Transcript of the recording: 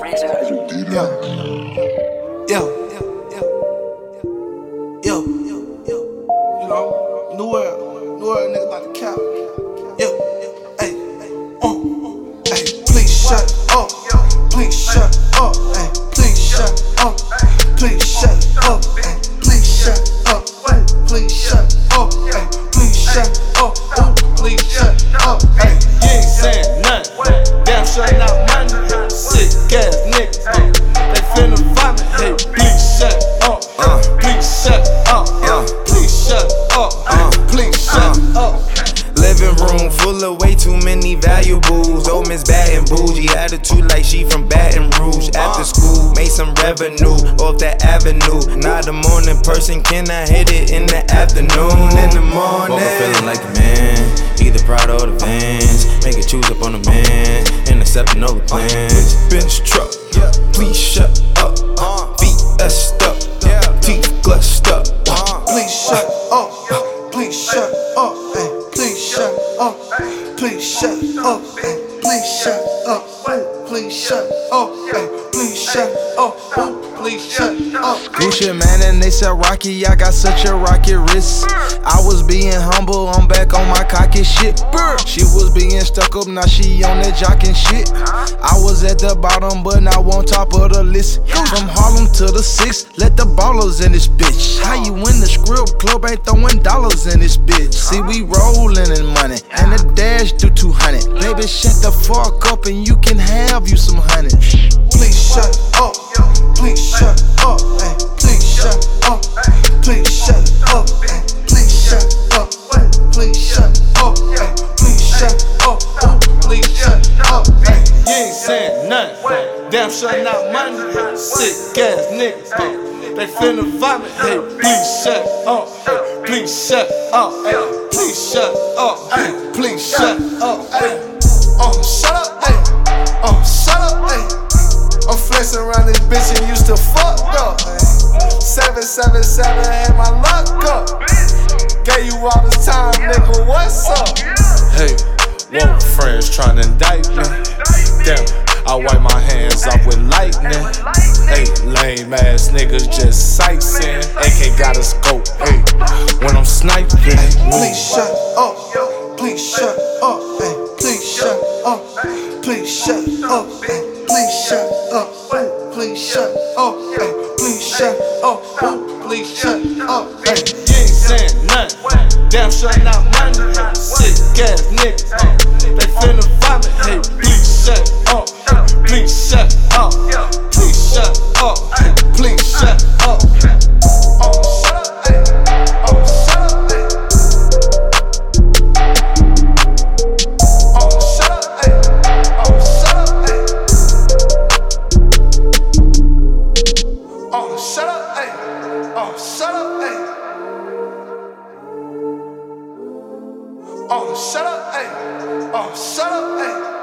Yeah. Yo. You know, new world. New world nigga about to cap. Yeah. Hey. Uh. Hey, please shut up. Please shut up. Hey, please shut up. Please shut up. Hey, please shut up. Hey, please shut up. Hey, please shut up. Ooh, please shut up. Hey, You ain't saying nothing. Damn sure not Living room full of way too many valuables. Old Miss Bad and Bougie, attitude like she from Baton Rouge. After school, made some revenue off that avenue. Not a morning person, can I hit it in the afternoon? In the morning, woke up feeling like a man. Either proud or the vans. Make it choose up on the man. Intercepting over plans. Bench truck, please shut up. Feet messed up, teeth glushed up. please shut up. Please shut up. Up. Please shut up. Please shut up. Please shut up. Please shut up. Please shut up. Gucci Mane and they said Rocky, I got such a rocket wrist. I was being humble, I'm back on my cocky shit. She was being stuck up, now she on that jocking shit. I was at the bottom, but now on top of the list. From Harlem to the six, let the ballers in this bitch. How you win the script club ain't throwing dollars in this bitch. See, we rolling in money, and the dash do 200. Baby, shut the fuck up and you can have you some honey. Please saying nothing. Damn sure not money. Sick ass niggas. huh? They finna vomit. Hey, please shut up. Hey, please shut up. Hey, please shut up. Hey, please shut up. Hey. Oh, shut up, hey. Oh, shut up, hey. I'm flexing around this bitch and used to fuck up. Hey. 777 had my luck up. Gave you all this time, nigga, what's up? Hey, woke friends trying to indict me. Damn, I wipe my hands off with lightning. Hey, lame ass niggas just sightseeing. AK got a scope. Hey, when I'm sniping. Please shut up. Please shut up. Hey, please shut up. Please shut up. Hey, please shut up. Please shut up. Hey, please shut up. Please shut up. Hey. You ain't saying nothing. Damn sure not money. Sick ass niggas. They finna vomit. Hey, up. Please shut up. Please shut up. Oh, shut up, hey. Oh, shut up, hey. Oh,